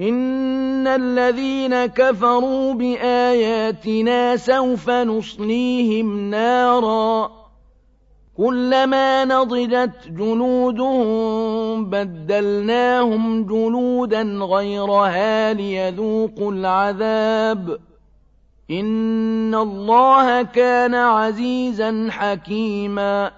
إِنَّ الَّذِينَ كَفَرُوا بِآيَاتِنَا سَوْفَ نُصْلِيهِمْ نَارًا كُلَّمَا نَضِجَتْ جنودهم بَدَّلْنَاهُمْ جنودا غَيْرَهَا لِيَذُوقُوا الْعَذَابَ ۗ إِنَّ اللَّهَ كَانَ عَزِيزًا حَكِيمًا